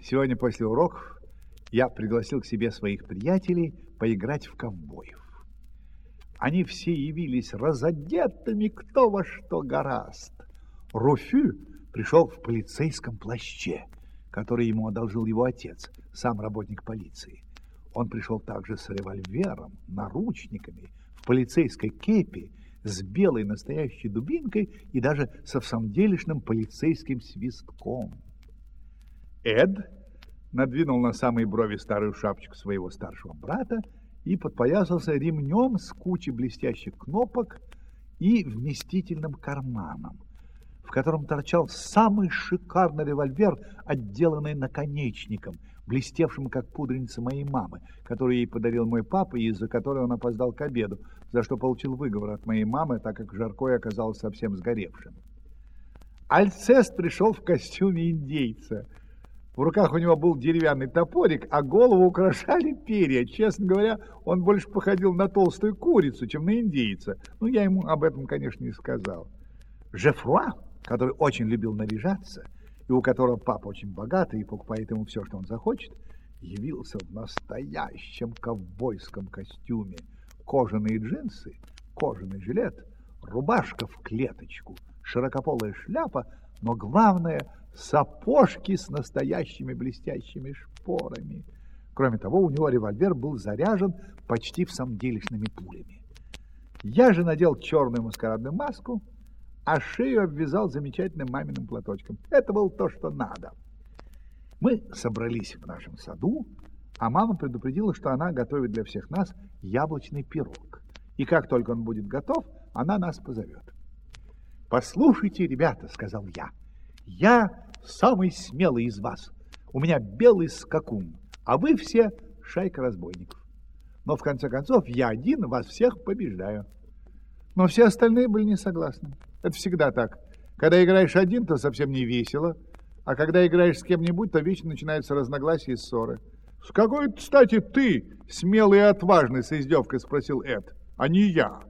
Сегодня после уроков я пригласил к себе своих приятелей поиграть в ковбоев. Они все явились разодетыми кто во что гораст. Руфю пришел в полицейском плаще, который ему одолжил его отец, сам работник полиции. Он пришел также с револьвером, наручниками, в полицейской кепи, с белой настоящей дубинкой и даже со всамделишным полицейским свистком. Эд надвинул на самые брови старую шапочку своего старшего брата и подпоясался ремнем с кучей блестящих кнопок и вместительным карманом, в котором торчал самый шикарный револьвер, отделанный наконечником, блестевшим, как пудреница моей мамы, которую ей подарил мой папа и из-за которой он опоздал к обеду, за что получил выговор от моей мамы, так как жаркое оказалось совсем сгоревшим. Альцест пришел в костюме индейца — в руках у него был деревянный топорик, а голову украшали перья. Честно говоря, он больше походил на толстую курицу, чем на индейца. Ну, я ему об этом, конечно, не сказал. Жефруа, который очень любил наряжаться, и у которого папа очень богатый и покупает ему все, что он захочет, явился в настоящем ковбойском костюме. Кожаные джинсы, кожаный жилет, рубашка в клеточку, широкополая шляпа, но главное — сапожки с настоящими блестящими шпорами. Кроме того, у него револьвер был заряжен почти в самом делешными пулями. Я же надел черную маскарадную маску, а шею обвязал замечательным маминым платочком. Это было то, что надо. Мы собрались в нашем саду, а мама предупредила, что она готовит для всех нас яблочный пирог. И как только он будет готов, она нас позовет. «Послушайте, ребята», — сказал я, — «я самый смелый из вас. У меня белый скакун, а вы все шайка разбойников. Но в конце концов я один вас всех побеждаю. Но все остальные были не согласны. Это всегда так. Когда играешь один, то совсем не весело, а когда играешь с кем-нибудь, то вечно начинаются разногласия и ссоры. «С какой кстати, ты, смелый и отважный?» — с издевкой спросил Эд. «А не я.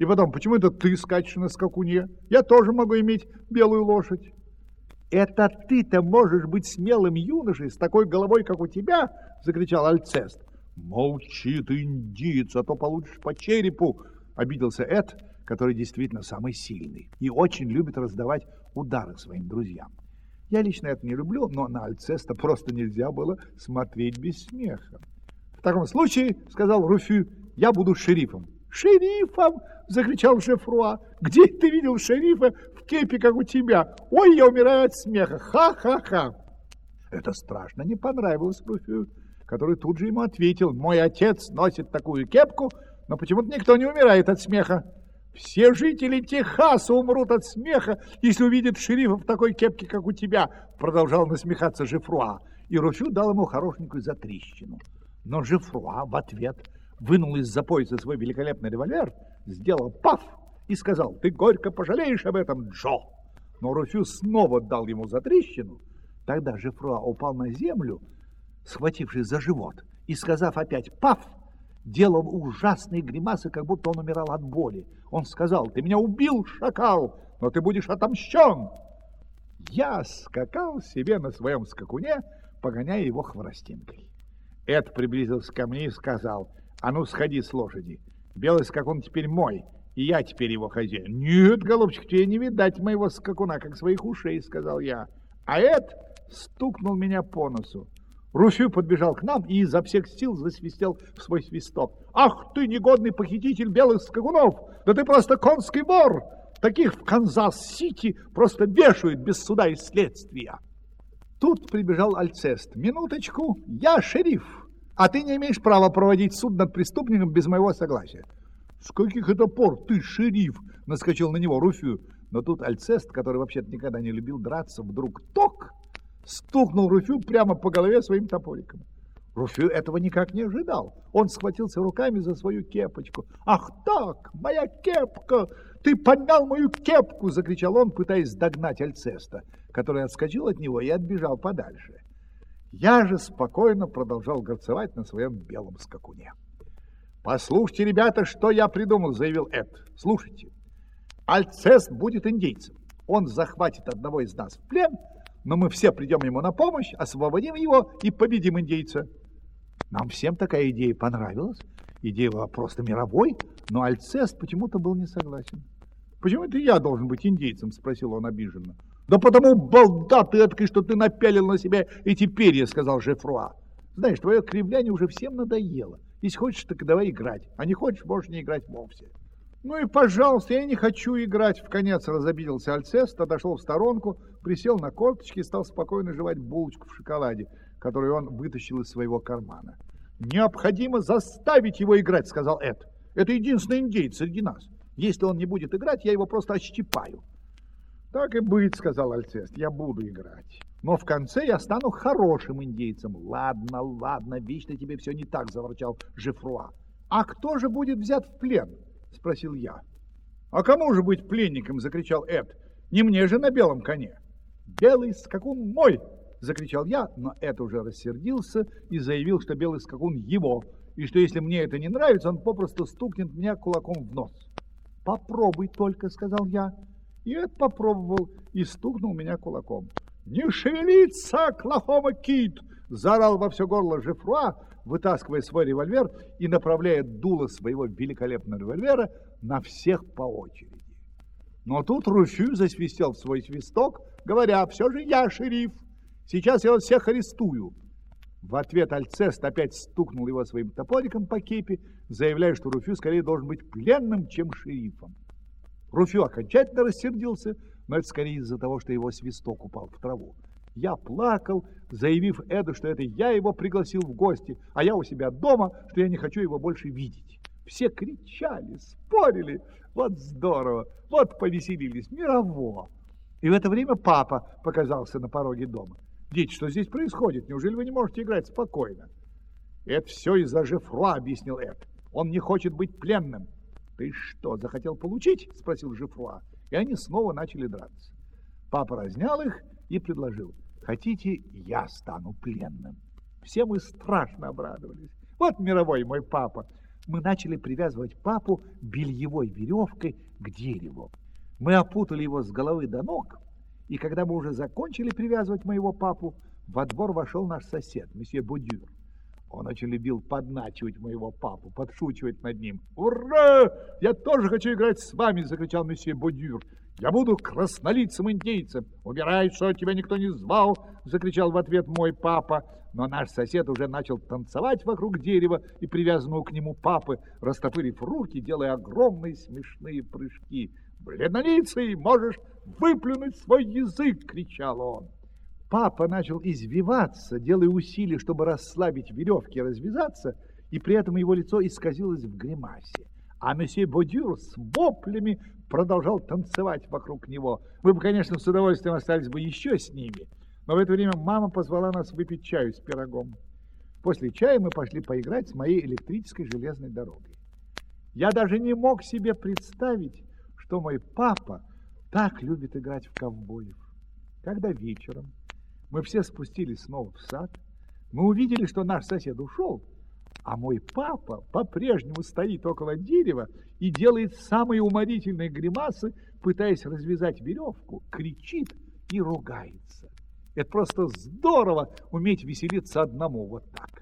И потом, почему это ты скачешь на скакуне? Я тоже могу иметь белую лошадь». «Это ты-то можешь быть смелым юношей с такой головой, как у тебя?» — закричал Альцест. «Молчи ты, индиец, а то получишь по черепу!» — обиделся Эд, который действительно самый сильный и очень любит раздавать удары своим друзьям. Я лично это не люблю, но на Альцеста просто нельзя было смотреть без смеха. «В таком случае, — сказал Руфю, — я буду шерифом». «Шерифом!» — закричал Жефруа. «Где ты видел шерифа кепи, как у тебя. Ой, я умираю от смеха. Ха-ха-ха. Это страшно не понравилось Руфю, который тут же ему ответил. Мой отец носит такую кепку, но почему-то никто не умирает от смеха. Все жители Техаса умрут от смеха, если увидят шерифа в такой кепке, как у тебя, продолжал насмехаться Жифруа. И Руфю дал ему хорошенькую затрещину. Но Жифруа в ответ вынул из-за пояса свой великолепный револьвер, сделал паф и сказал, ты горько пожалеешь об этом, Джо. Но Руфю снова дал ему затрещину. Тогда Жефруа упал на землю, схватившись за живот, и, сказав опять «паф», делал ужасные гримасы, как будто он умирал от боли. Он сказал, ты меня убил, шакал, но ты будешь отомщен. Я скакал себе на своем скакуне, погоняя его хворостинкой. Эд приблизился ко мне и сказал, а ну сходи с лошади, белый скакун теперь мой, и я теперь его хозяин. Нет, голубчик, тебе не видать моего скакуна, как своих ушей, сказал я. А Эд стукнул меня по носу. Руфюс подбежал к нам и изо всех сил засвистел в свой свисток. «Ах ты, негодный похититель белых скакунов! Да ты просто конский вор! Таких в Канзас-Сити просто вешают без суда и следствия!» Тут прибежал Альцест. «Минуточку, я шериф, а ты не имеешь права проводить суд над преступником без моего согласия. «С каких это пор ты шериф?» — наскочил на него Руфюс. Но тут Альцест, который вообще-то никогда не любил драться, вдруг ток стукнул Руфю прямо по голове своим топориком. Руфю этого никак не ожидал. Он схватился руками за свою кепочку. «Ах так, моя кепка! Ты поднял мою кепку!» — закричал он, пытаясь догнать Альцеста, который отскочил от него и отбежал подальше. Я же спокойно продолжал горцевать на своем белом скакуне. «Послушайте, ребята, что я придумал», — заявил Эд. «Слушайте, Альцест будет индейцем. Он захватит одного из нас в плен, но мы все придем ему на помощь, освободим его и победим индейца. Нам всем такая идея понравилась. Идея была просто мировой, но Альцест почему-то был не согласен. «Почему это я должен быть индейцем?» – спросил он обиженно. «Да потому, балда ты эткой, что ты напялил на себя эти перья», – сказал Жефруа. «Знаешь, твое кривляние уже всем надоело. Если хочешь, так давай играть, а не хочешь, можешь не играть вовсе». «Ну и пожалуйста, я не хочу играть!» В конец разобиделся Альцест, отошел в сторонку, присел на корточки и стал спокойно жевать булочку в шоколаде, которую он вытащил из своего кармана. «Необходимо заставить его играть!» — сказал Эд. «Это единственный индейец среди нас. Если он не будет играть, я его просто отщипаю». «Так и быть», — сказал Альцест, — «я буду играть. Но в конце я стану хорошим индейцем». «Ладно, ладно, вечно тебе все не так», — заворчал Жефруа. «А кто же будет взят в плен?» — спросил я. «А кому же быть пленником?» — закричал Эд. «Не мне же на белом коне!» «Белый скакун мой!» — закричал я, но Эд уже рассердился и заявил, что белый скакун его, и что если мне это не нравится, он попросту стукнет меня кулаком в нос. «Попробуй только», — сказал я. И Эд попробовал и стукнул меня кулаком. «Не шевелиться, Клахома Кит!» — заорал во все горло Жефруа, вытаскивая свой револьвер и направляя дуло своего великолепного револьвера на всех по очереди. Но тут Руфю засвистел в свой свисток, говоря, «Все же я шериф, сейчас я вас всех арестую». В ответ Альцест опять стукнул его своим топориком по кепи, заявляя, что Руфю скорее должен быть пленным, чем шерифом. Руфю окончательно рассердился, но это скорее из-за того, что его свисток упал в траву. Я плакал, заявив Эду, что это я его пригласил в гости, а я у себя дома, что я не хочу его больше видеть. Все кричали, спорили. Вот здорово, вот повеселились, мирово. И в это время папа показался на пороге дома. «Дети, что здесь происходит? Неужели вы не можете играть спокойно?» «Это все из-за Жефруа», — объяснил Эд. «Он не хочет быть пленным». «Ты что, захотел получить?» — спросил Жефруа. И они снова начали драться. Папа разнял их и предложил, хотите, я стану пленным. Все мы страшно обрадовались. Вот мировой мой папа. Мы начали привязывать папу бельевой веревкой к дереву. Мы опутали его с головы до ног, и когда мы уже закончили привязывать моего папу, во двор вошел наш сосед, месье Будюр. Он очень любил подначивать моего папу, подшучивать над ним. «Ура! Я тоже хочу играть с вами!» — закричал месье Будюр. Я буду краснолицым индейцем. Убирай, что тебя никто не звал, закричал в ответ мой папа. Но наш сосед уже начал танцевать вокруг дерева и привязанного к нему папы, растопырив руки, делая огромные смешные прыжки. «Бледнолицый, можешь выплюнуть свой язык!» — кричал он. Папа начал извиваться, делая усилия, чтобы расслабить веревки и развязаться, и при этом его лицо исказилось в гримасе. А месье Бодюр с воплями продолжал танцевать вокруг него. Мы бы, конечно, с удовольствием остались бы еще с ними, но в это время мама позвала нас выпить чаю с пирогом. После чая мы пошли поиграть с моей электрической железной дорогой. Я даже не мог себе представить, что мой папа так любит играть в ковбоев. Когда вечером мы все спустились снова в сад, мы увидели, что наш сосед ушел, а мой папа по-прежнему стоит около дерева и делает самые уморительные гримасы, пытаясь развязать веревку, кричит и ругается. Это просто здорово уметь веселиться одному вот так.